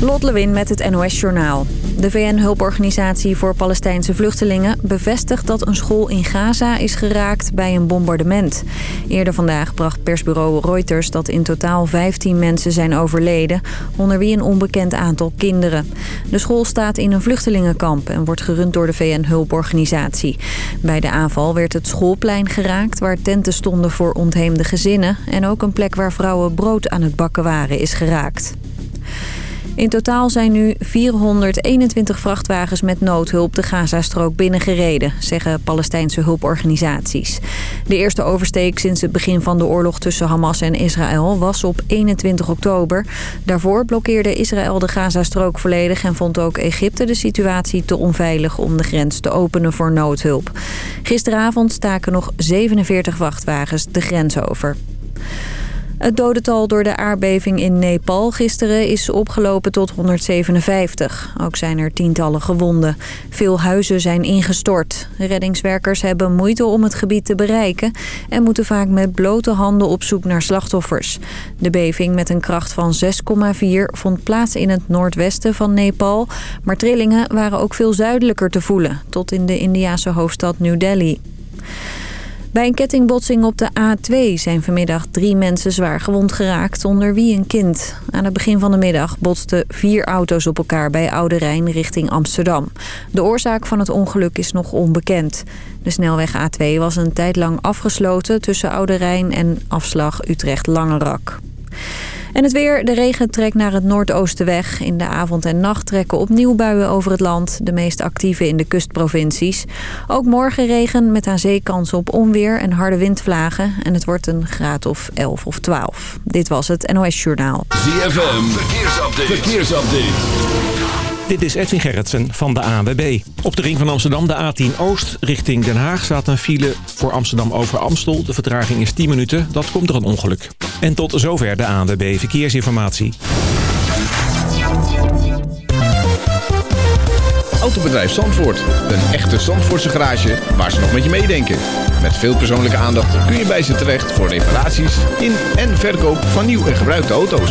Lot Lewin met het NOS Journaal. De VN-hulporganisatie voor Palestijnse vluchtelingen bevestigt dat een school in Gaza is geraakt bij een bombardement. Eerder vandaag bracht persbureau Reuters dat in totaal 15 mensen zijn overleden, onder wie een onbekend aantal kinderen. De school staat in een vluchtelingenkamp en wordt gerund door de VN-hulporganisatie. Bij de aanval werd het schoolplein geraakt waar tenten stonden voor ontheemde gezinnen en ook een plek waar vrouwen brood aan het bakken waren is geraakt. In totaal zijn nu 421 vrachtwagens met noodhulp de Gazastrook binnengereden, zeggen Palestijnse hulporganisaties. De eerste oversteek sinds het begin van de oorlog tussen Hamas en Israël was op 21 oktober. Daarvoor blokkeerde Israël de Gazastrook volledig en vond ook Egypte de situatie te onveilig om de grens te openen voor noodhulp. Gisteravond staken nog 47 vrachtwagens de grens over. Het dodental door de aardbeving in Nepal gisteren is opgelopen tot 157. Ook zijn er tientallen gewonden. Veel huizen zijn ingestort. Reddingswerkers hebben moeite om het gebied te bereiken... en moeten vaak met blote handen op zoek naar slachtoffers. De beving met een kracht van 6,4 vond plaats in het noordwesten van Nepal... maar trillingen waren ook veel zuidelijker te voelen... tot in de Indiase hoofdstad New Delhi. Bij een kettingbotsing op de A2 zijn vanmiddag drie mensen zwaar gewond geraakt, onder wie een kind. Aan het begin van de middag botsten vier auto's op elkaar bij Oude Rijn richting Amsterdam. De oorzaak van het ongeluk is nog onbekend. De snelweg A2 was een tijd lang afgesloten tussen Oude Rijn en afslag Utrecht-Langerak. En het weer. De regen trekt naar het noordoosten weg. In de avond en nacht trekken opnieuw buien over het land. De meest actieve in de kustprovincies. Ook morgen regen met aan zee kans op onweer en harde windvlagen. En het wordt een graad of 11 of 12. Dit was het NOS Journaal. ZFM. Dit is Edwin Gerritsen van de ANWB. Op de ring van Amsterdam, de A10 Oost, richting Den Haag... staat een file voor Amsterdam over Amstel. De vertraging is 10 minuten, dat komt door een ongeluk. En tot zover de ANWB Verkeersinformatie. Autobedrijf Zandvoort. Een echte Zandvoortse garage waar ze nog met je meedenken. Met veel persoonlijke aandacht kun je bij ze terecht... voor reparaties in en verkoop van nieuw en gebruikte auto's.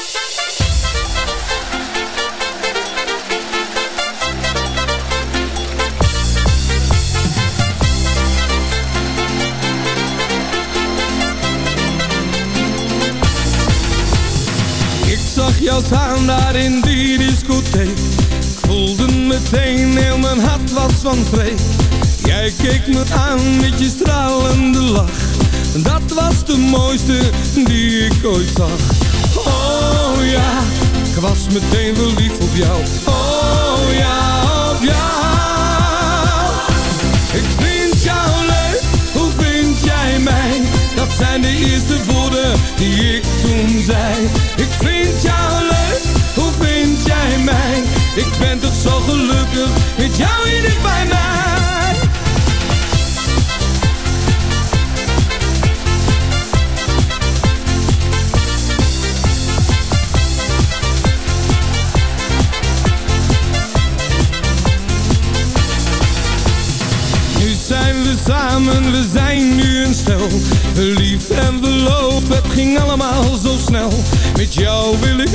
Jou staan daar in die discotheek. Ik voelde meteen, heel mijn hart was van vrees Jij keek me aan met je stralende lach. Dat was de mooiste die ik ooit zag. Oh ja, ik was meteen verliefd op jou. Oh ja, op jou. Ik vind jou leuk, hoe vind jij mij? Dat zijn de eerste woorden die ik zei Ik vind jou leuk, hoe vind jij mij? Ik ben toch zo gelukkig met jou hier bij mij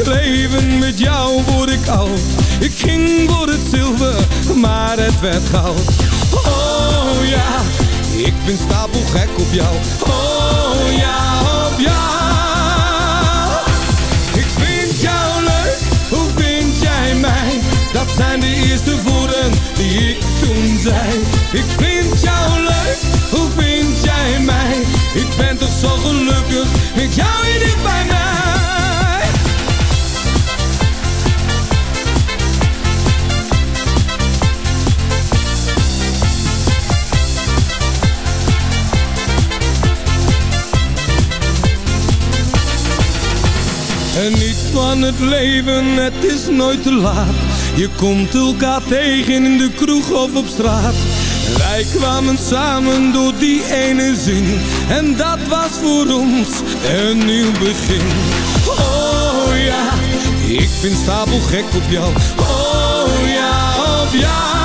leven, met jou word ik oud. Ik ging voor het zilver, maar het werd goud. Oh ja, ik ben stapelgek op jou. Oh ja, op jou. Ik vind jou leuk, hoe vind jij mij? Dat zijn de eerste woorden die ik toen zei. Ik vind jou leuk, hoe vind jij mij? Ik ben toch zo gelukkig met jou hier dicht bij mij van het leven, het is nooit te laat. Je komt elkaar tegen in de kroeg of op straat. Wij kwamen samen door die ene zin. En dat was voor ons een nieuw begin. Oh ja, ik ben stapel gek op jou. Oh ja, op jou.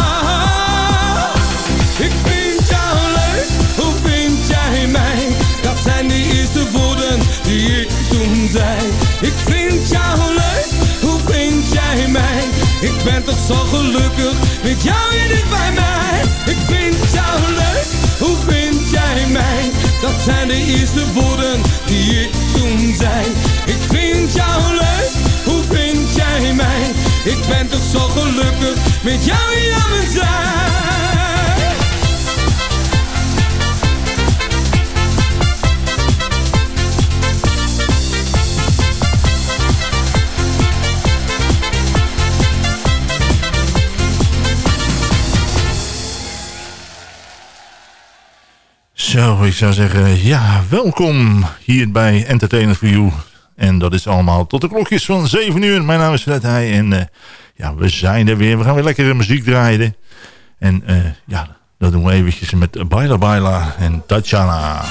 Ik vind jou leuk, hoe vind jij mij? Dat zijn de eerste woorden die ik toen zei. Ik vind jou leuk, hoe vind jij mij? Ik ben toch zo gelukkig met jou hier dicht bij mij. Ik vind jou leuk, hoe vind jij mij? Dat zijn de eerste woorden die ik toen zei. Ik vind jou leuk, hoe vind jij mij? Ik ben toch zo gelukkig met jou hier aan mijn zij. Ik zou zeggen, ja, welkom hier bij Entertainment for You. En dat is allemaal tot de klokjes van 7 uur. Mijn naam is Fred Heij en uh, ja, we zijn er weer. We gaan weer lekkere muziek draaien. En uh, ja, dat doen we eventjes met Baila Baila en Tatjana.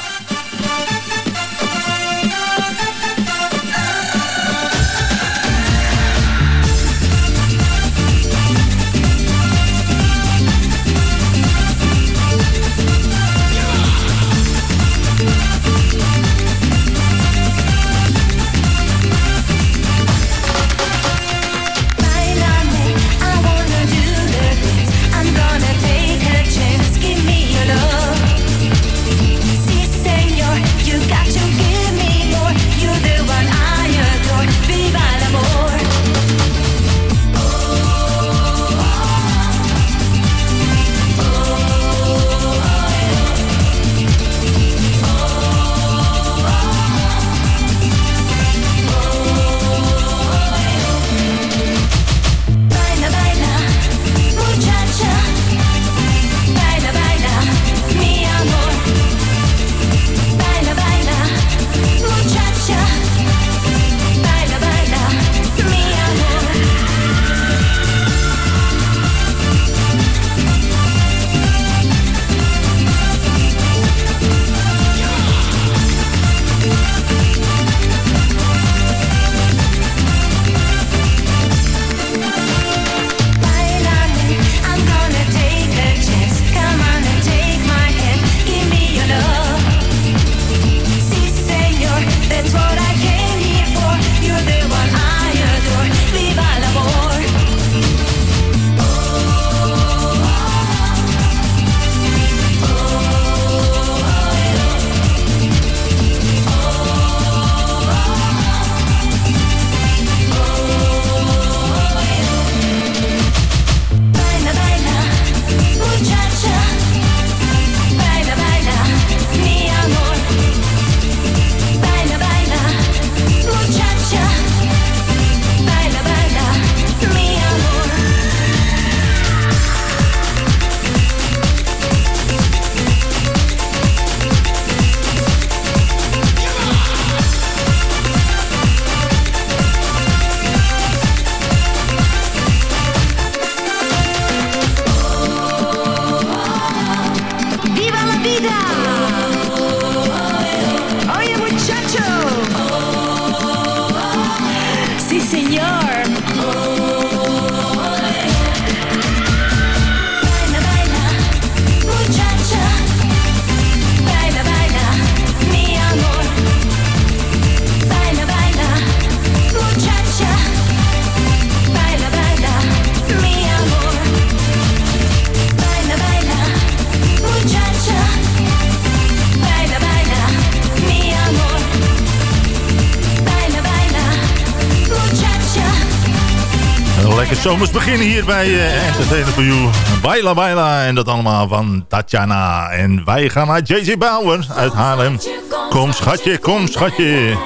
Zomers beginnen hier bij uh, Entertainment for You. Baila Baila en dat allemaal van Tatjana. En wij gaan naar JJ Bauer uit Haarlem. Kom schatje, kom schatje.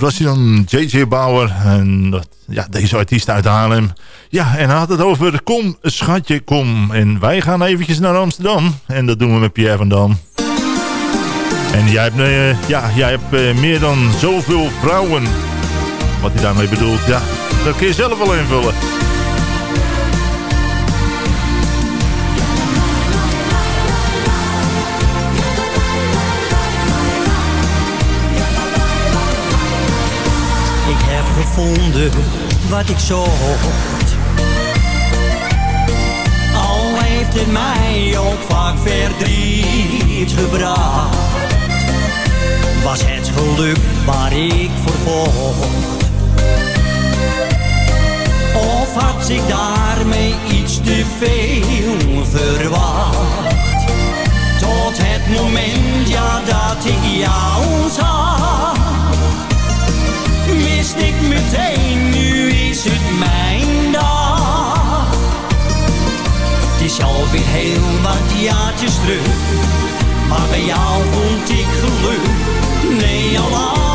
dat was hij dan, J.J. Bauer. En dat, ja, deze artiest uit Haarlem. Ja, en hij had het over Kom, schatje, kom. En wij gaan eventjes naar Amsterdam. En dat doen we met Pierre van Dam. En jij hebt, eh, ja, jij hebt eh, meer dan zoveel vrouwen. Wat hij daarmee bedoelt, ja, dat kun je zelf wel invullen. gevonden wat ik zocht. Al heeft het mij ook vaak verdriet gebracht. Was het geluk waar ik voor vocht. Of had ik daarmee iets te veel verwacht? Tot het moment, ja, dat ik jou zag wist ik meteen, nu is het mijn dag. Het is alweer heel wat jaartjes terug, maar bij jou vond ik geluk. Nee, al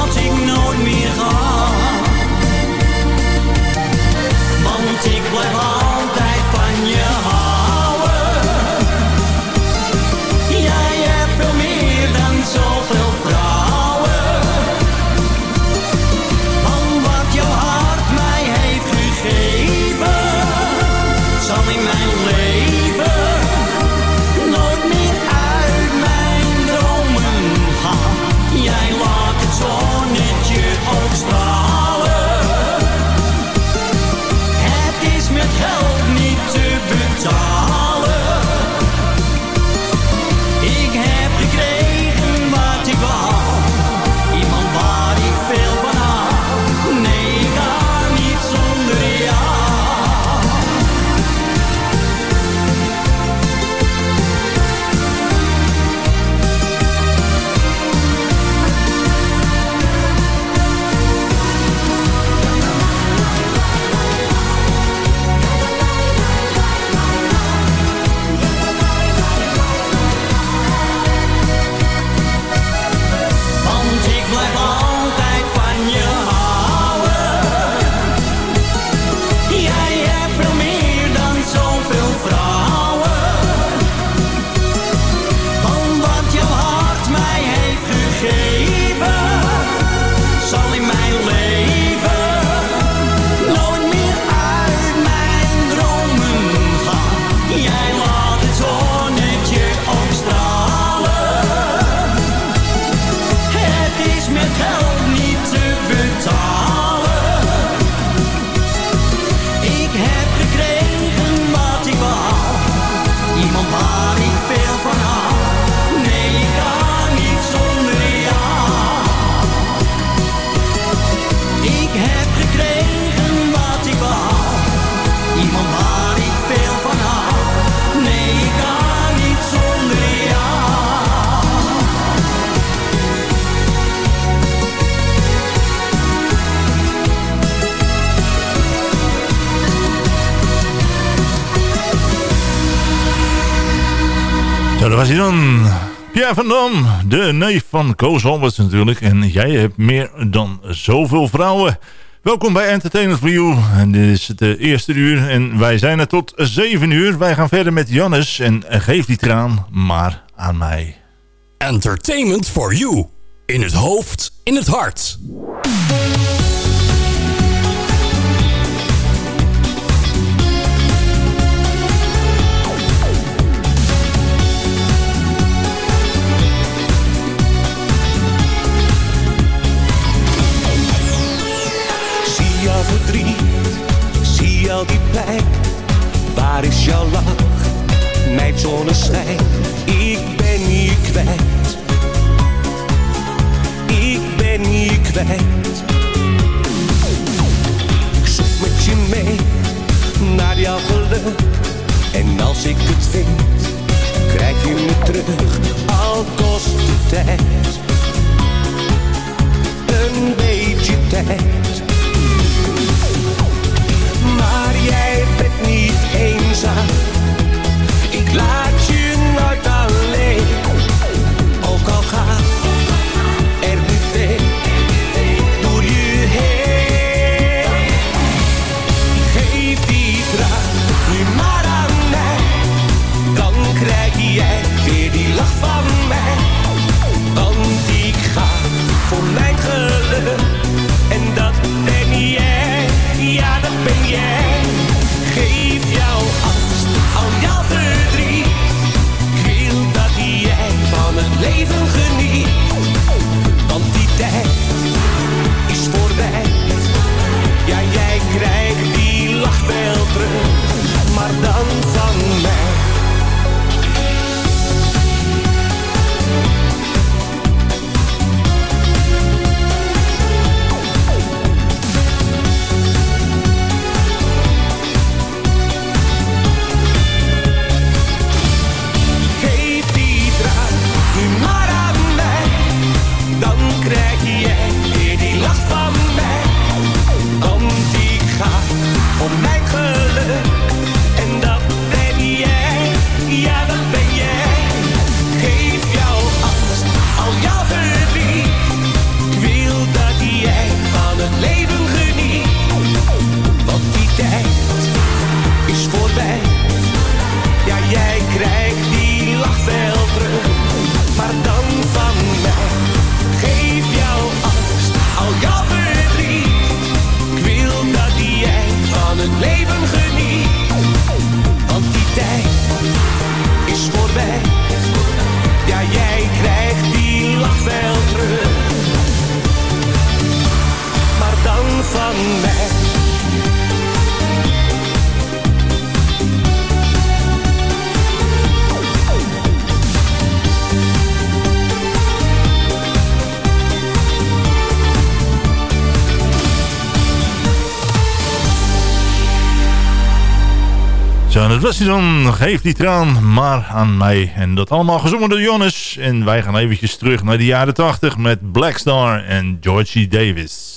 van? De neef van Koos Holmes natuurlijk. En jij hebt meer dan zoveel vrouwen. Welkom bij Entertainment for You. En dit is het eh, eerste uur en wij zijn er tot 7 uur. Wij gaan verder met Jannes en geef die traan maar aan mij. Entertainment for You. In het hoofd, in het hart. Waar is jouw lach, mijn zonneschijn? Ik ben je kwijt. Ik ben je kwijt. kwestie dan, geef die traan maar aan mij. En dat allemaal gezongen door Jonas. En wij gaan eventjes terug naar de jaren 80 met Blackstar en Georgie Davis.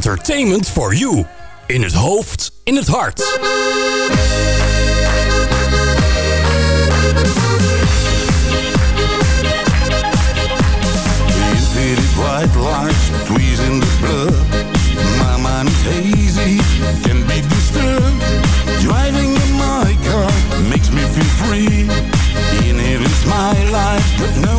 Entertainment for you. In het hoofd, in het hart. Infinity bright lights tweezing the blood. My mind is hazy, can be disturbed. Driving in my car makes me feel free. In here is my life, but nowhere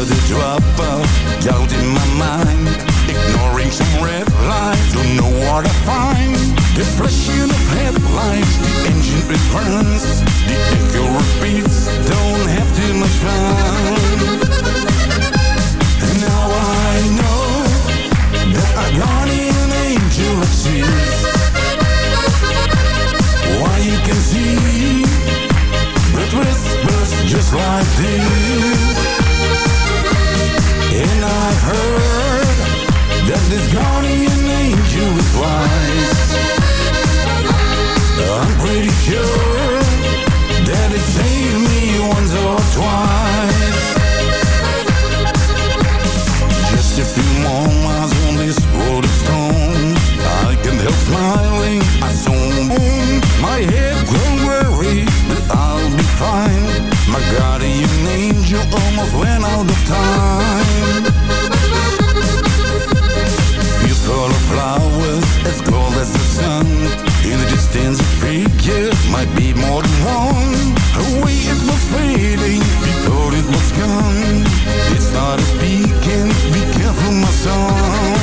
A drop of doubt in my mind, ignoring some red lights, don't know what I find. The flashing of headlights, the engine it the echo repeats, don't have too much fun. And now I know that I a guardian angel exists. Why you can see, but whispers just like this. Heard that this guardian angel. I'm pretty sure that it saved me once or twice. Just a few more miles on this road of stone. I can't help smiling. I my head grown worried, but I'll be fine. My guardian angel almost ran out of time. In the distance, a figure might be more than one. Away it was fading before it was gone. It started speaking, be careful, my son.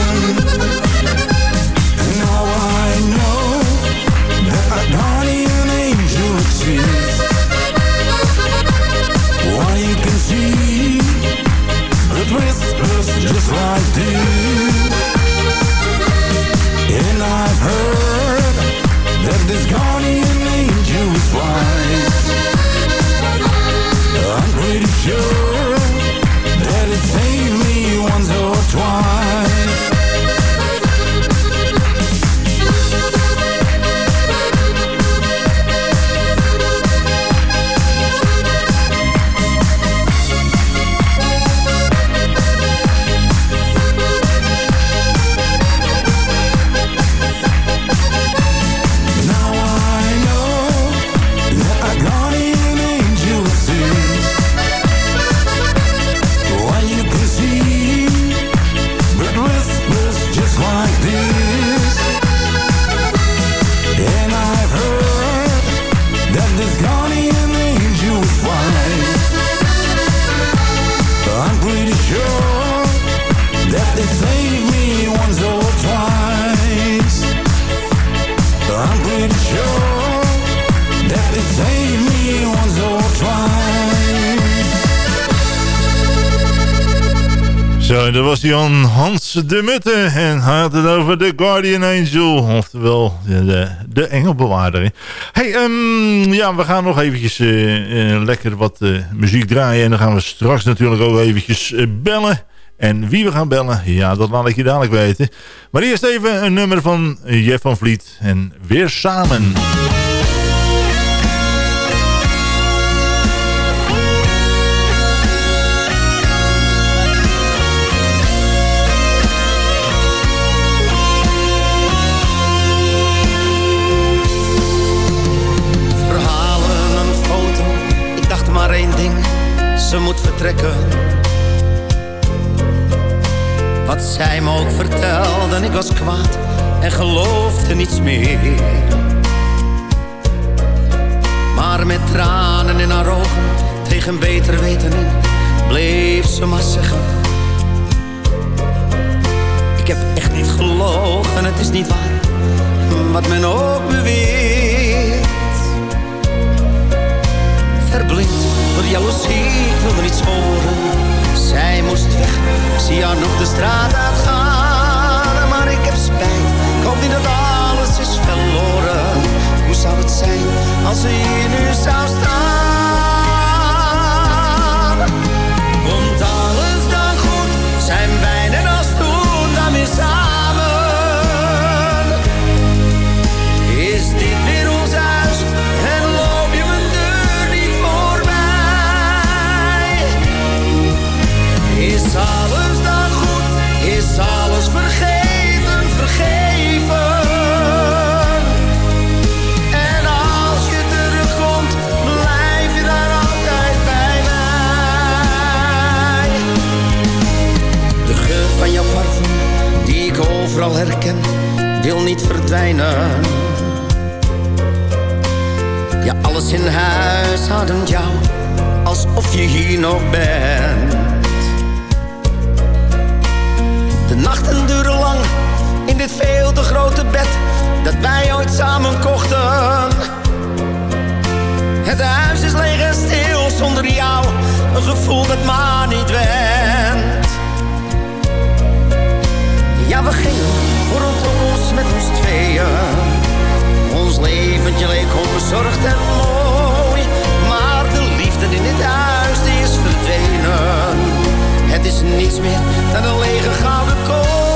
Jan Hans de Mutte. En hij had het over de Guardian Angel. Oftewel, de, de, de engelbewaarder. hey, ehm, ja, we gaan nog eventjes eh, eh, lekker wat eh, muziek draaien. En dan gaan we straks natuurlijk ook eventjes bellen. En wie we gaan bellen, ja, dat laat ik je dadelijk weten. Maar eerst even een nummer van Jeff van Vliet. En weer samen. En geloofde niets meer. Maar met tranen in haar ogen, tegen beter weten bleef ze maar zeggen. Ik heb echt niet gelogen, het is niet waar, wat men ook beweert verblind door jaloezie, ik wilde niets horen. Zij moest weg, zie haar nog de straat uitgaan. Spijt, ik hoop niet dat alles is verloren. Hoe zou het zijn als ze hier nu zou staan? Komt alles dan goed, zijn wij net als toen dan weer samen? Is dit weer ons huis en loop je mijn deur niet voorbij? Is niet verdwijnen. Ja, alles in huis ademt jou, alsof je hier nog bent. De nachten duren lang in dit veel te grote bed dat wij ooit samen kochten. Het huis is leeg en stil zonder jou, een gevoel dat maar niet went. Ja, we gingen voor ons met ons tweeën. Ons leventje leek onbezorgd en mooi. Maar de liefde in dit huis, die is verdwenen. Het is niets meer dan een lege gouden kooi.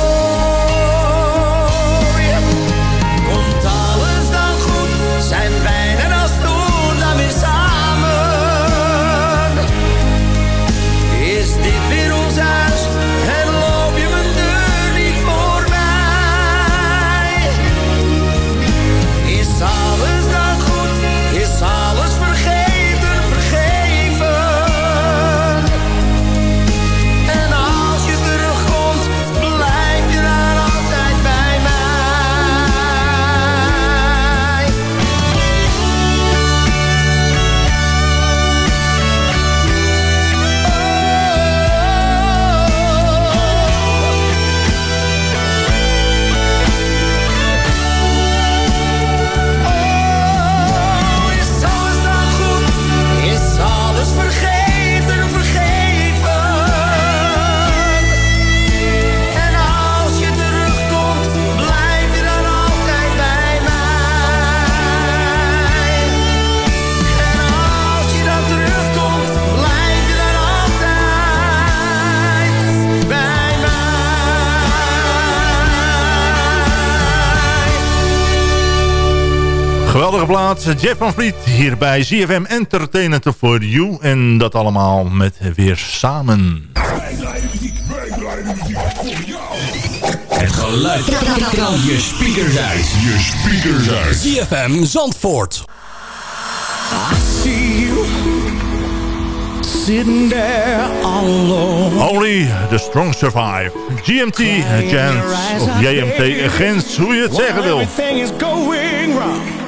Geweldige plaats, Jeff van Vliet hier bij ZFM Entertainment for You. En dat allemaal met weer samen. Het geluid knalt je speakers uit. Je speakers uit. ZFM Zandvoort. See you sitting there all alone. Only the strong survive. GMT against, of JMT against, hoe je het zeggen wil. Everything is going wrong.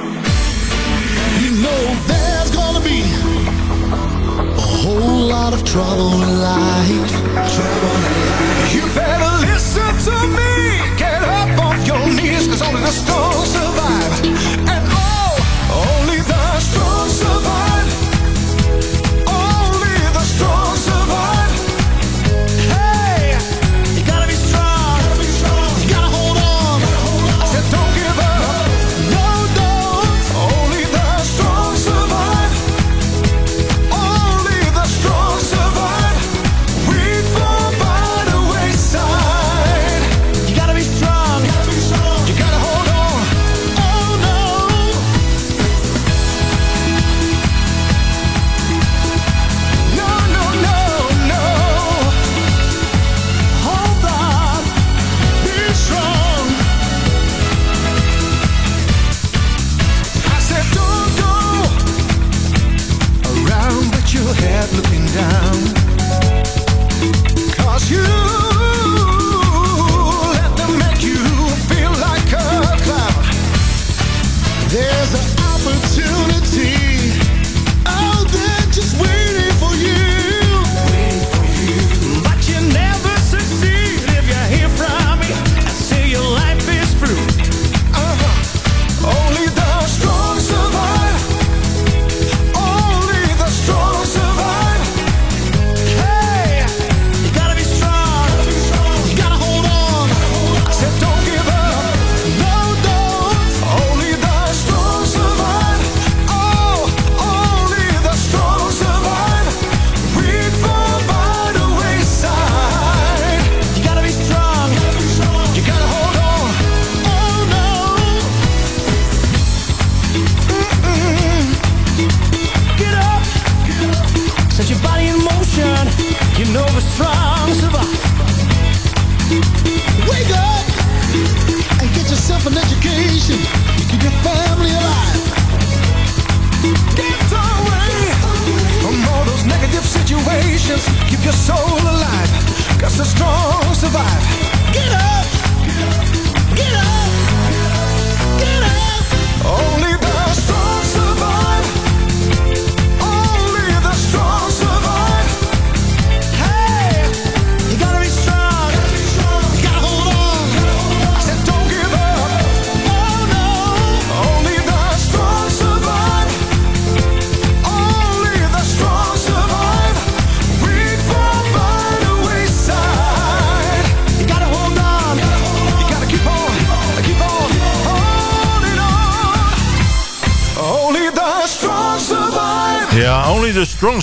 Life. You better listen to me. Get up off your knees, cause only the strong survive. And oh, only the strong survive.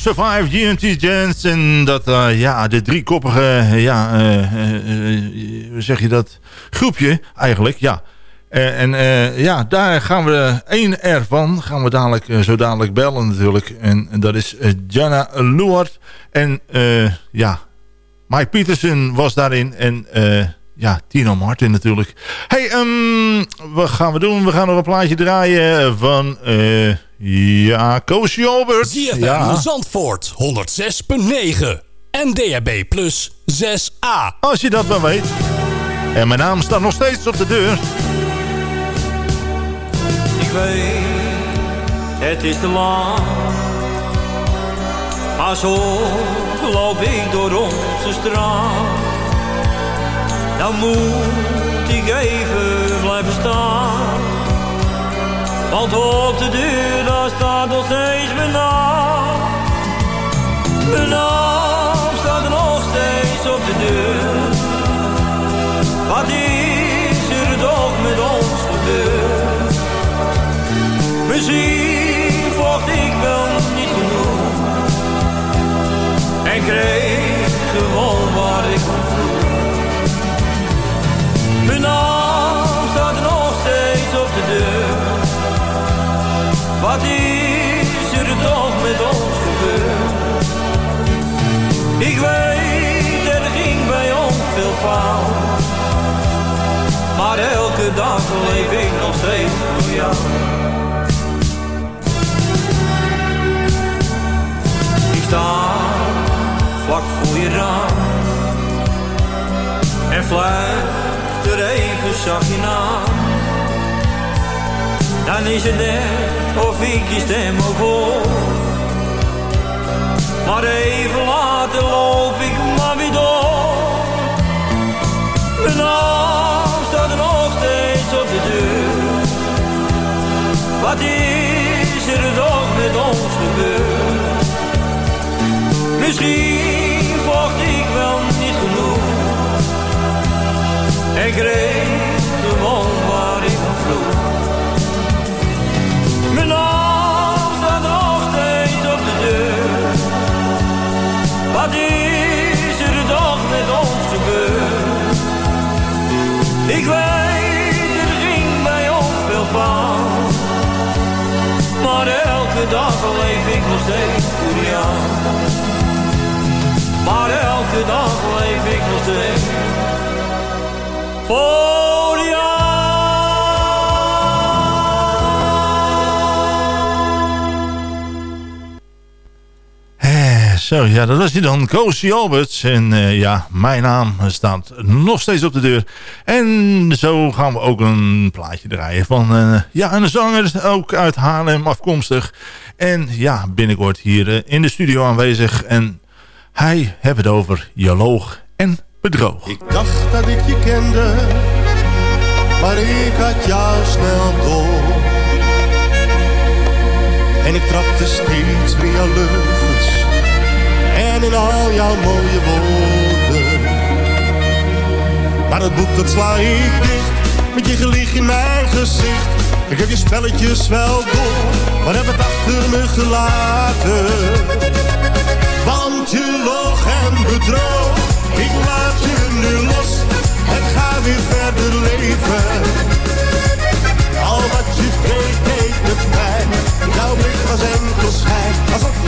Survive, GNT Gens. En dat, eh, ja, de driekoppige, eh, ja, eh, hoe zeg je dat? Groepje, eigenlijk, ja. En ja, daar gaan we één ervan, gaan we dadelijk, zo dadelijk bellen natuurlijk. En, dat is Jana Luart. En ja, Mike Peterson was daarin. En ja, Tino Martin natuurlijk. hey, ehm, wat gaan we doen? We gaan nog een plaatje draaien van... eh ja, Koos Jobert. ZFM Ja. Zandvoort 106.9 en DHB Plus 6A. Als je dat maar weet. En mijn naam staat nog steeds op de deur. Ik weet, het is te lang. Maar zo loop ik door onze straat. Dan moet ik even blijven staan. Want op de deur, daar staat nog steeds mijn naam. Mijn naam staat nog steeds op de deur. Wat is er toch met ons gebeurd? Misschien vocht ik wel niet genoeg En kreeg dag leef ik nog steeds voor jou. Ik sta vlak voor je raam En fluister even zacht je naam Dan is het net of ik je stem ook hoor. Maar even later loop ik Wat is er toch met ons gebeurd? Misschien vocht ik wel niet genoeg En kreeg elke dag leef ik nog steeds Eh, Zo, ja, dat was hij dan, Koos Alberts. En eh, ja, mijn naam staat nog steeds op de deur. En zo gaan we ook een plaatje draaien van eh, ja, een zanger, ook uit Haarlem afkomstig. En ja, binnenkort hier in de studio aanwezig. En hij heeft het over jaloog en bedroog. Ik dacht dat ik je kende, maar ik had jou snel door. En ik trapte steeds jouw leugens en in al jouw mooie woorden. Maar het boek dat sla ik dicht, met je gelicht in mijn gezicht. Ik heb je spelletjes wel door, maar heb het achter me gelaten. Je loog en bedroog, ik laat je nu los. En ga weer verder leven. Al wat je deed, deed met mij, jouw blik was enkel schijn, alsof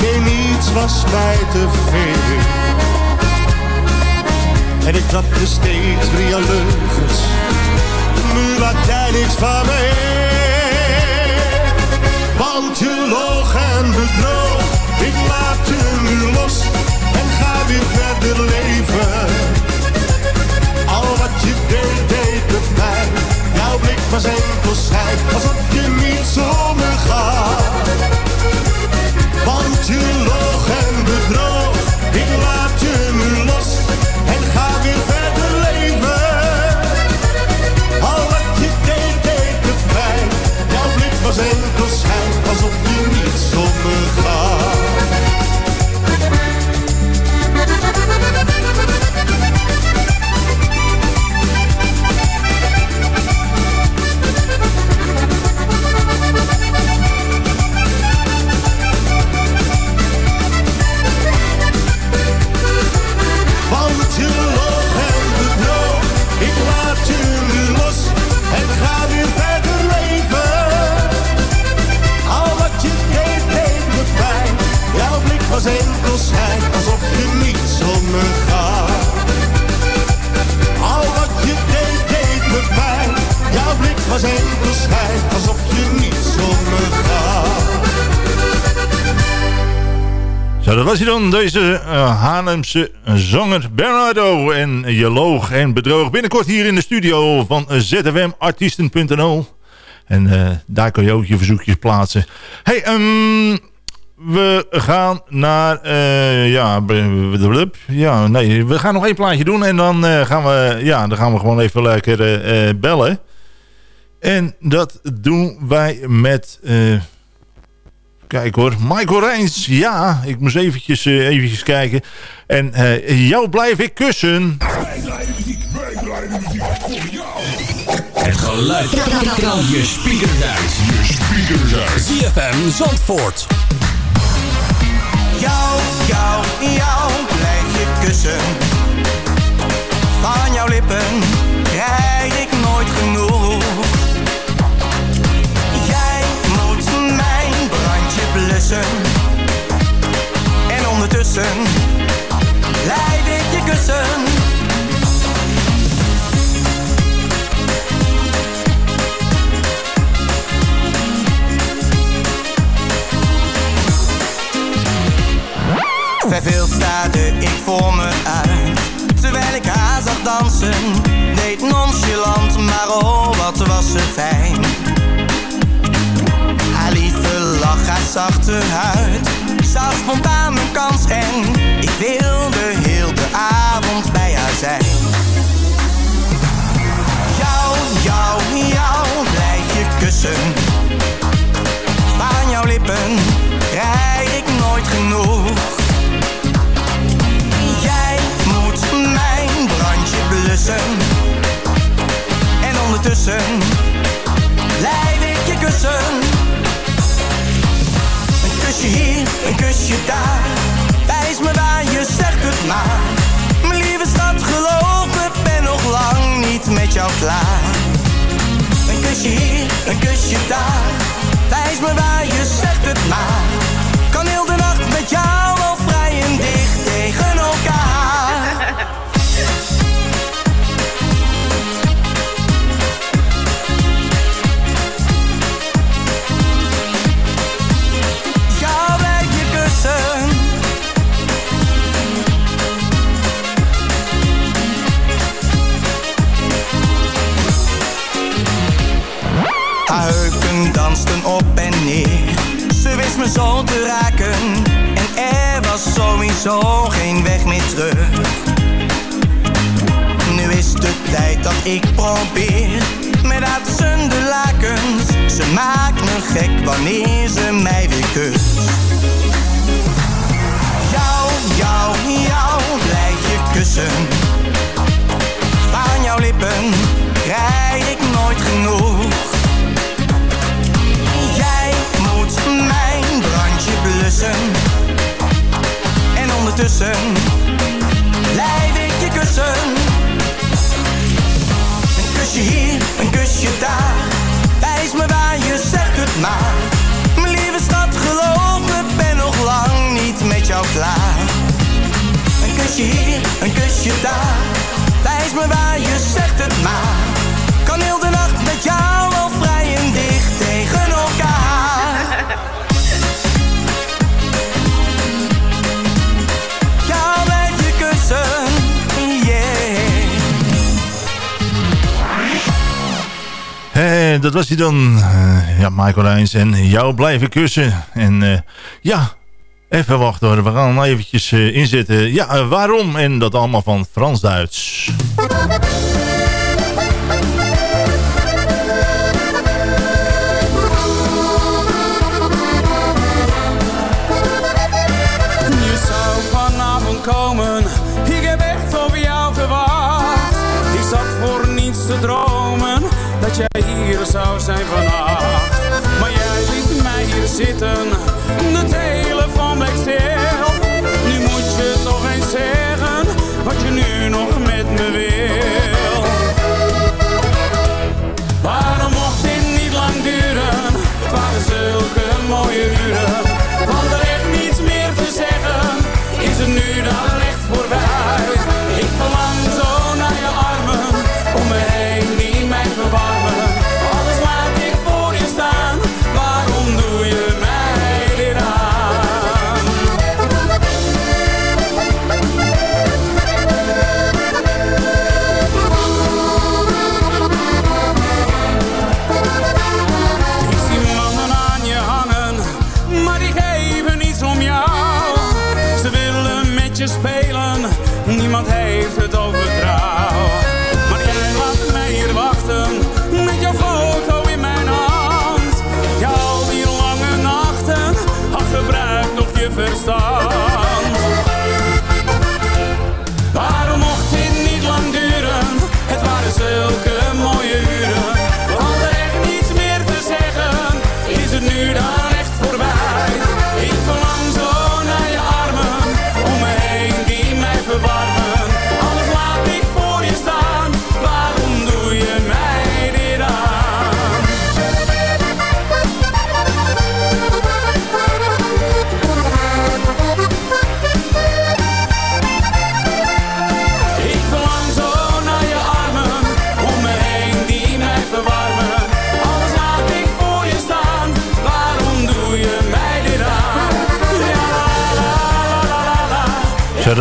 nee niets was mij te veel. En ik trapte steeds jouw leugens, nu laat jij niks van me Want je loog en bedroog, ik laat je nu los en ga weer verder leven. Al wat je deed, deed met mij. Jouw blik was enkel als alsof je niet zonder gaat. Want je log en bedroog, ik laat je nu los en ga weer verder leven. Al wat je deed, deed het pijn. Jouw blik was enkel als alsof je niet zonder gaat. was enkel schijn, alsof je niet om me gaat. Al wat je deed, deed me pijn. Jouw blik was enkel schijn, alsof je niet om me gaat. Zo, dat was hij dan, deze uh, Haarlemse zanger Bernardo. En je loog en bedroog. Binnenkort hier in de studio van zfmartiesten.nl. En uh, daar kun je ook je verzoekjes plaatsen. Hey, um, we gaan naar... Uh, ja, ja, nee, we gaan nog één plaatje doen. En dan, gaan, we, ja, dan gaan we gewoon even lekker bellen. En dat doen wij met... Kijk hoor, Michael Reins. Ja, ik moest eventjes, uh, eventjes kijken. En uh, jou blijf ik kussen. Het geluid kan je speakers uit. Je speakers uit. ZFM Zandvoort. Jou, jou, jou blijf je kussen. Van jouw lippen krijg ik nooit genoeg. En ondertussen blijf ik je kussen. Verveeld staarde ik voor me uit. Terwijl ik haar zag dansen Deed nonchalant, maar oh wat was ze fijn. Lach, haar zachte huid Zag spontaan mijn kans en ik wilde heel de avond bij haar zijn. Jou, jou, jou blijf je kussen. Van jouw lippen krijg ik nooit genoeg En ondertussen blijf ik je kussen kusje hier, een kusje daar. Wijs me waar, je zegt het maar. Mijn lieve schat, geloof me, ben nog lang niet met jou klaar. Een kusje hier, een kusje daar. Wijs me waar, je zegt het maar. Te raken en er was sowieso geen weg meer terug. Nu is de tijd dat ik probeer met haar tussen de lakens. Ze maakt me gek wanneer ze mij weer kust. Jou, jou, jou blijf je kussen. Van jouw lippen krijg ik nooit genoeg En ondertussen blijf ik je kussen. Een kusje hier, een kusje daar. Wijs me waar, je zegt het maar. Mijn lieve schat, geloof me, ben nog lang niet met jou klaar. Een kusje hier, een kusje daar. Wijs me waar, je zegt het maar. Kan heel de nacht met jou al vrij en dicht tegen elkaar. Eh, dat was hij dan. Uh, ja, Michael Reins en jou blijven kussen. En uh, ja, even wachten hoor. We gaan eventjes inzetten. Ja, waarom? En dat allemaal van Frans-Duits. Zitten, de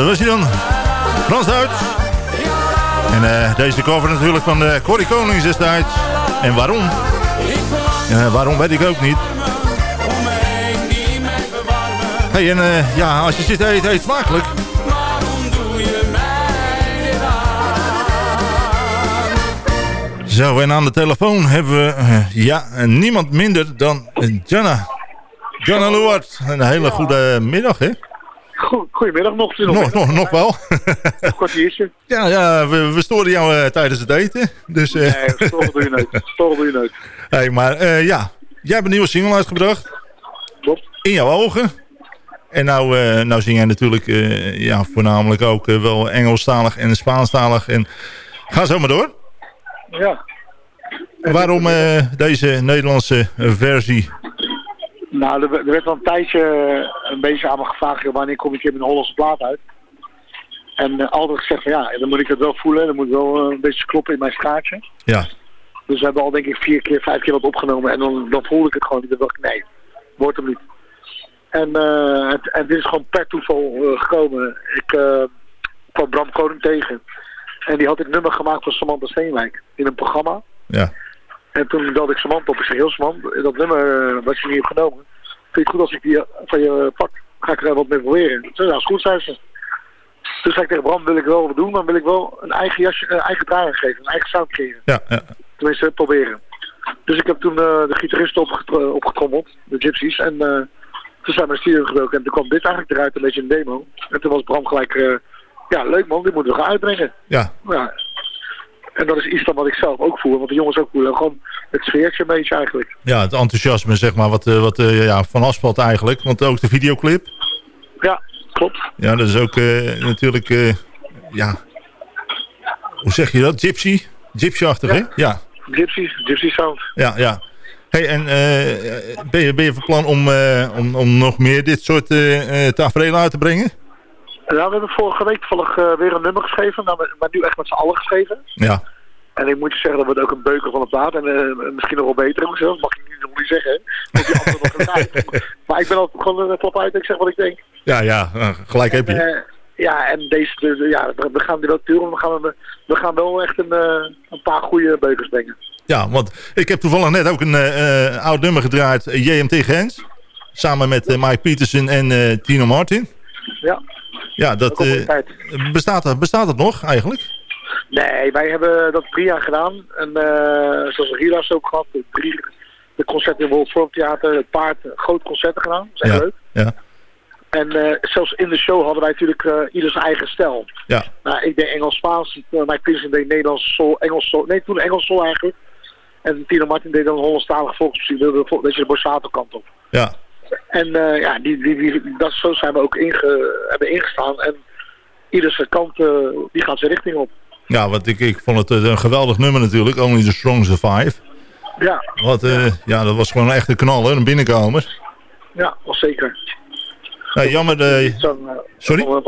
dat was hij dan. Frans Duits. En eh, deze cover natuurlijk van de Corrie Konings destijds. En waarom? Ja, waarom weet ik ook niet. Hey, en eh, ja, als je zit te eten, eet smakelijk. Zo, en aan de telefoon hebben we eh, ja, niemand minder dan eh, Jana. Jana Luart. Een hele goede middag, hè? Goed, goedemiddag nog. Nog, nog, nog wel. Een kwartiertje. Ja, ja we, we storen jou eh, tijdens het eten. Dus, eh, Nee, storen doe je nooit. Storen doe je nooit. hey, maar eh, ja, jij hebt een nieuwe single uitgebracht. Klopt. In jouw ogen. En nou, nou zing jij natuurlijk ja, voornamelijk ook wel Engelstalig en Spaanstalig. En ga zo maar door. Ja. Waarom deze Nederlandse versie? Nou, er, er werd al een tijdje eh, een beetje aan me gevraagd, joh, wanneer kom ik hier met een Hollandse plaat uit? En eh, altijd gezegd van ja, dan moet ik het wel voelen, dan moet wel eh, een beetje kloppen in mijn straatje. Ja, Dus we hebben al denk ik vier keer, vijf keer wat opgenomen en dan, dan voelde ik het gewoon. Ik dacht, nee, wordt hem niet. En, het- en dit is gewoon per toeval gekomen. Ik kwam Bram Koning tegen. En die had dit nummer gemaakt voor Samantha Steenwijk in een programma. ja. En toen belde ik Samantha op. Ik heel Samantha, dat nummer eh, wat je niet hebt genomen. Vind je het goed als ik die eh, van je pak? Ga ik er wat mee proberen? Ze zei, ja, is goed, zei ze. Toen zei ik tegen Bram, wil ik wel wat doen, maar wil ik wel een eigen jasje, een eigen draai geven. Een eigen sound creëren. Ja, ja. Tenminste, proberen. Dus ik heb toen eh, de gitaristen opgetro- opgetrommeld, de gypsies. En eh, toen zijn we de studio gedoken. En toen kwam dit eigenlijk eruit, een beetje een demo. En toen was Bram gelijk, eh, ja leuk man, dit moeten we gaan uitbrengen. ja. Ja. En dat is iets dan wat ik zelf ook voel, want de jongens ook voelen. Gewoon het sfeertje een beetje eigenlijk. Ja, het enthousiasme zeg maar, wat, eh, wat eh, ja, van asfalt eigenlijk. Want ook de videoclip. Ja, klopt. Ja, dat is ook eh, natuurlijk, ja, hoe zeg je dat? Gypsy? Gypsy-achtig, hè? Ja, Gypsies, Gypsy Sound. ja, ja. Hey, en ben, je, ben je van plan om, om, om nog meer dit soort tafereelen uit te brengen? Ja, we hebben vorige week toevallig eh, weer een nummer geschreven, nou, maar- nu echt met z'n allen geschreven. Ja, En ik moet je zeggen, dat wordt ook een beuker van de plaat. En eh, misschien nog wel beter ook zelf. Mag ik niet, niet zeggen. Want die nog een Maar ik ben altijd gewoon een klap uit en ik zeg wat ik denk. ja, ja eh, gelijk heb je. Eh, ja, en deze, de- de- ja, we gaan die wel turen. We gaan, we gaan wel echt een, eh, een paar goede beukers brengen. Ja, want ik heb toevallig net ook een eh, eh, oud nummer gedraaid, eh, JMT Gens. Samen met eh, Mike Peterson en eh, Tino Martin. Ja. Ja, dat eh, tijd. bestaat, dat- bestaat dat nog eigenlijk? Nee, wij hebben dat drie jaar gedaan. En eh, zoals Rilas ook gehad. de Drie, de concerten in World Forum Theater. Het paard. Groot concerten gedaan. Dat is echt Ja, leuk. ja, En eh, zelfs in de show hadden wij natuurlijk eh, ieder zijn eigen stijl. ja. Nou, ik deed Engels-Spaans. Uh, Pearson deed Nederlands soul, Engels soul. Nee, toen Engels soul eigenlijk. En Tino Martin deed dan Hollandstalige volksmuziek. Weet je, de Borsato kant op. ja. En eh, ja, die, die, die, dat, zo zijn we ook inge, hebben ingestaan. En ieder zijn kant, eh, die gaat zijn richting op. Ja, want ik, ik vond het een geweldig nummer natuurlijk. Only the Strong Survive. Ja, Wat, eh, ja, dat was gewoon een echte knal, hè? Een binnenkomer. ja, was zeker. Jammer. eh, Sorry? dat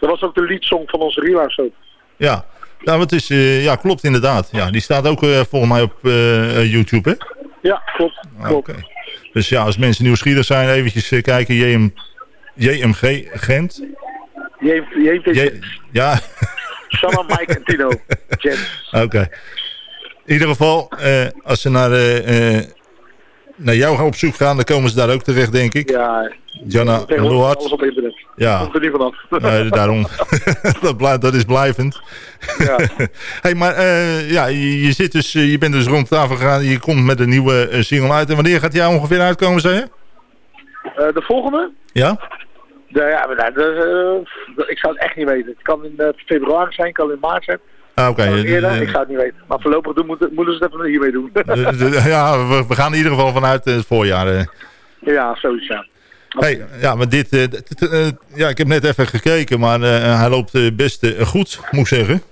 was ook de leadsong van onze Rila show. ja. Nou, het is, ja, klopt inderdaad. Ja, die staat ook volgens mij op YouTube, hè? Ja, klopt. Ah, Oké. Dus ja, als mensen nieuwsgierig zijn, eventjes eh, kijken. JM, JMG Gent. Je heeft, je heeft J- ja, Shanna, Mike en Tino. Oké. In ieder geval, eh, als ze naar, eh, naar jou op zoek gaan, dan komen ze daar ook terecht, denk ik. Ja, Jana Loart. alles op internet. Ja. Komt er niet vanaf. Nee, daarom. dat, blijft, dat is blijvend. Ja. hey, maar eh, ja, je, je zit dus, eh, je bent dus rond tafel gegaan. Je komt met een nieuwe eh, single uit. En wanneer gaat die ongeveer uitkomen, zei je? De volgende? Ja? De, ja, maar nou, de, ik zou het echt niet weten. Het kan in februari zijn, kan in maart zijn. Ah, oké. Eh, eerder, eh, ik zou het niet weten. Maar voorlopig doen, moeten, moeten ze het even hiermee doen. de- ja, we, we gaan in ieder geval vanuit eh, het voorjaar. eh. ja, zoiets ja. Hey, ja, maar dit, eh, eh, ja, ik heb net even gekeken, maar eh, hij loopt eh, best eh, goed, moet ik zeggen.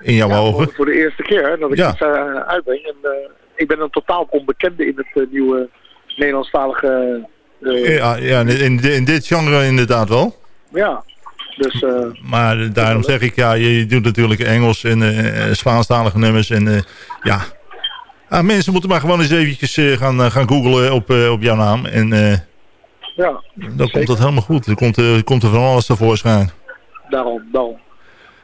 In jouw ogen. Voor, voor de eerste keer hè, dat ik Ja. het eh, uitbreng. En, eh, ik ben een totaal onbekende in het eh, nieuwe Nederlandstalige... eh, Ja, ja in, in dit genre inderdaad wel. ja. Dus eh, Maar eh, daarom zeg ik, ja, je doet natuurlijk Engels en eh, Spaanstalige nummers. En eh, ja, Ah, mensen moeten maar gewoon eens eventjes eh, gaan, eh, gaan googlen op, eh, op jouw naam. En eh, ja, dan komt dat helemaal goed. Er komt, eh, komt er van alles tevoorschijn. daarom, daarom.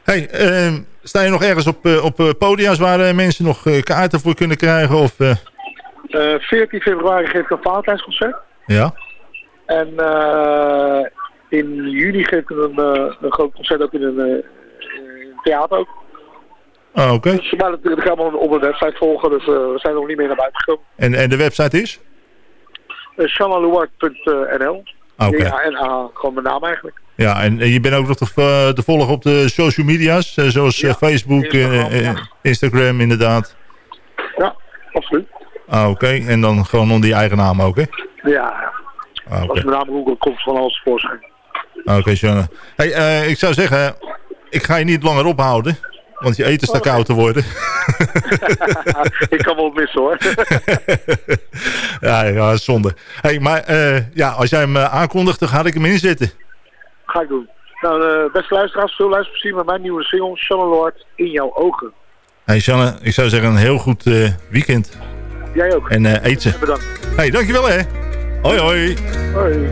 Hey, ehm, sta je nog ergens op, eh, op eh, podia's waar eh, mensen nog eh, kaarten voor kunnen krijgen? Of, eh, Eh 14 februari geef ik een Valentijnsconcert. ja? En eh, in juni geef ik een, eh, een groot concert ook in een, eh, theater ook. Ah, oké. Dus maar dat, dat gaan we op de website volgen, dus eh, we zijn er nog niet meer naar buiten gekomen. En, en de website is? Chanalouard.nl Ah, oké. Ja, gewoon mijn naam eigenlijk. Ja, en je bent ook nog te, te volgen op de social media's, zoals Facebook, Instagram, Instagram inderdaad. Ja, absoluut. Ah, oké. En dan gewoon onder je eigen naam ook, hè? Ja, Ah, als mijn naam Google komt van alles voorschijn. Oké, Sjanne. Hey, eh, ik zou zeggen, ik ga je niet langer ophouden. Want je eten staat Oké. koud te worden. ik kan wel missen hoor. ja, ja, zonde. Hey, maar eh, ja, als jij hem eh, aankondigt, dan ga ik hem inzetten. Ga ik doen. Nou, beste luisteraars, veel luisterplezier met mijn nieuwe single, Shannon Lord, In Jouw Ogen. Hey, Sjanne, ik zou zeggen een heel goed weekend. Jij ook. En eet ze. Bedankt. Hey, dankjewel hè. Hoi, hoi. Hoi.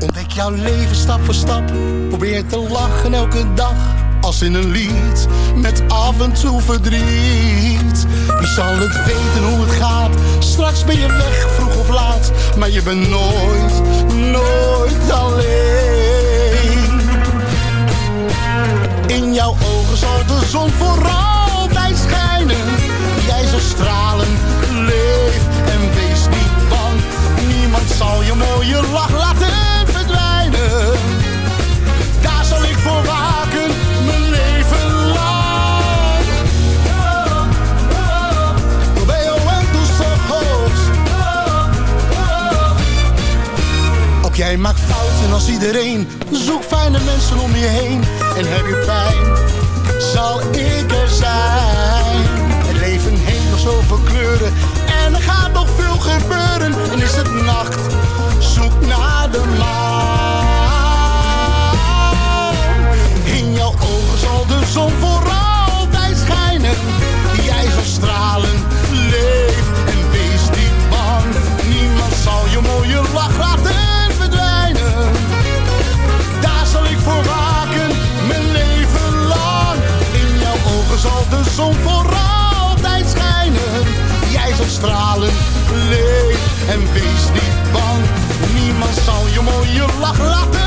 Ontdek jouw leven stap voor stap. Probeer te lachen elke dag. Als in een lied. Met af en toe verdriet. Wie zal het weten hoe het gaat? Straks ben je weg, vroeg of laat. Maar je bent nooit, nooit alleen. In jouw ogen zal de zon voor altijd schijnen. Jij zal stralen, leef en wees niet bang. Niemand zal je mooie lach jij maakt fouten als iedereen. Zoek fijne mensen om je heen. En heb je pijn, zal ik er zijn. Het leven heeft nog zoveel kleuren. En er gaat nog veel gebeuren. En is het nacht, zoek naar de maan. In jouw ogen zal de zon voor altijd schijnen. Jij zal stralen, leef en wees niet bang. Niemand zal je mooie lach stralen, leef en wees niet bang. Niemand zal je mooie lach laten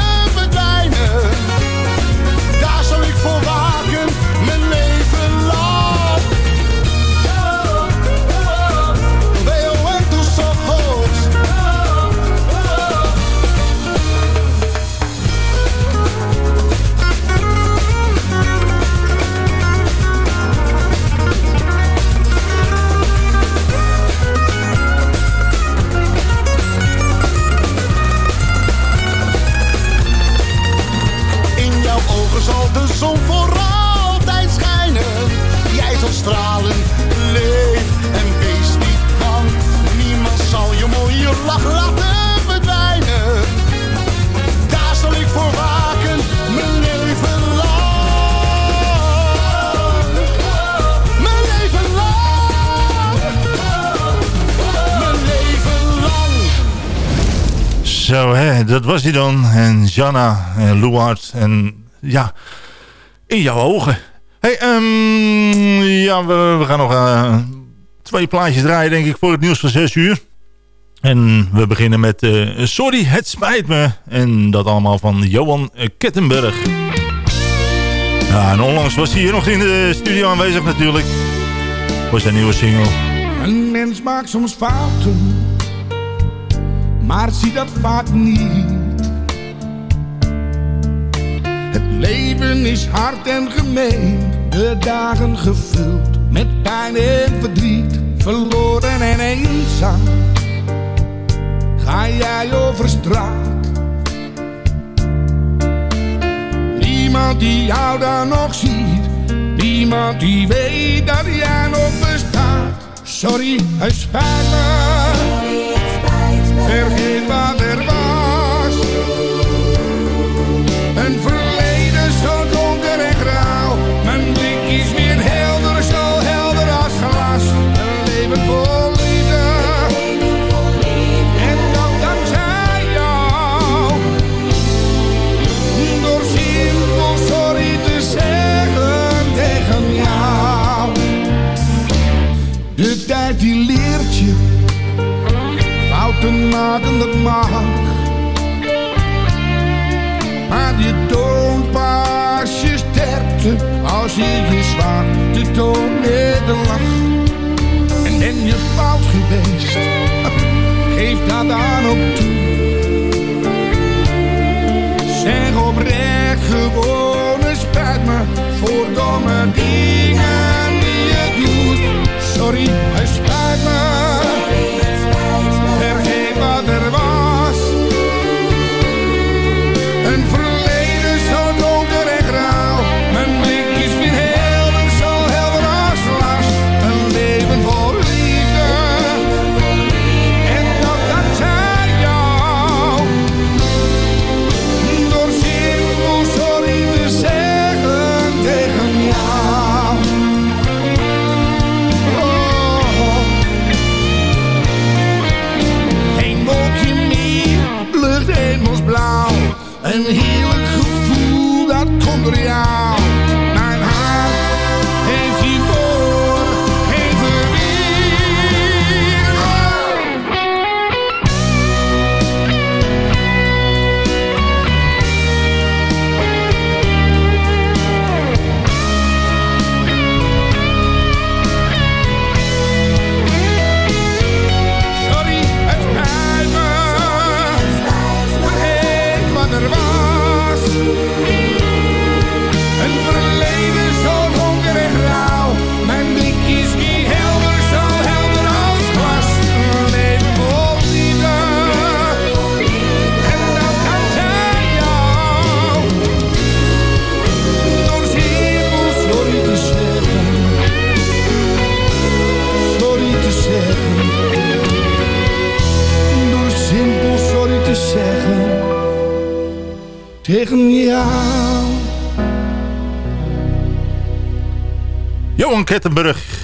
dat was hij dan. En Janna en Luard. En ja, in jouw ogen. Hey, ehm, ja, we, we gaan nog eh, twee plaatjes draaien, denk ik, voor het nieuws van 6 uur. En we beginnen met eh, Sorry, het spijt me. En dat allemaal van Johan eh, Kettenberg. Ja, en onlangs was hij hier nog in de studio aanwezig natuurlijk. Voor zijn nieuwe single. Een mens maakt soms fouten, maar zie dat vaak niet. Het leven is hard en gemeen, de dagen gevuld met pijn en verdriet. Verloren en eenzaam, ga jij over straat. Niemand die jou dan nog ziet, niemand die weet dat jij nog bestaat. Sorry, het spijt me. Vergeet wat er dat mag. Maar je toont pas je sterkte als je je zwaarte toont met een. En ben je fout geweest, geef dat dan ook toe. Zeg oprecht gewoon spijt me voor domme dingen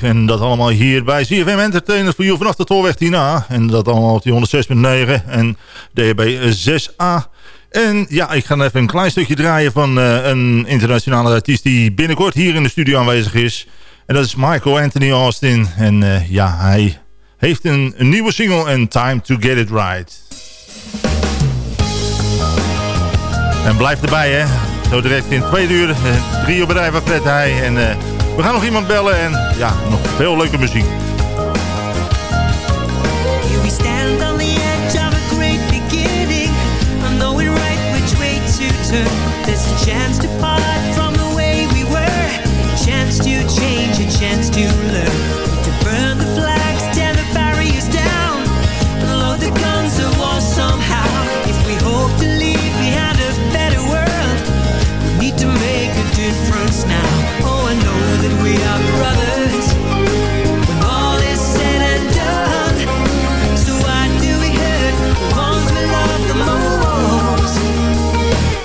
En dat allemaal hier bij CFM Entertainment voor jou vanaf de Tolweg 10A. En dat allemaal op die 106.9 en DHB 6A. En ja, ik ga even een klein stukje draaien van eh, een internationale artiest die binnenkort hier in de studio aanwezig is. En dat is Michael Anthony Austin. En eh, ja, hij heeft een, nieuwe single en Time to Get It Right. En blijf erbij hè. Zo direct in twee uur, eh, drie uur bedrijf van Fred Heij. En we gaan nog iemand bellen en ja, nog veel leuke muziek.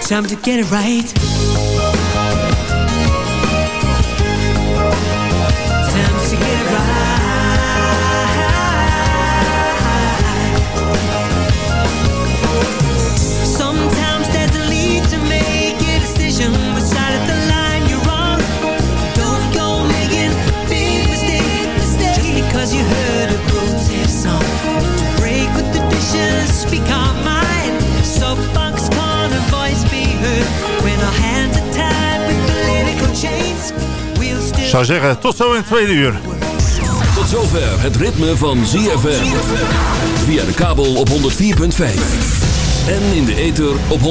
Time to get it right. Zou zeggen, tot zo in het tweede uur. Tot zover het ritme van ZFM. Via de kabel op 104.5. En in de ether op 106.9.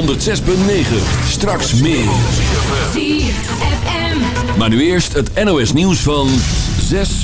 Straks meer. ZFM. Maar nu eerst het NOS nieuws van 6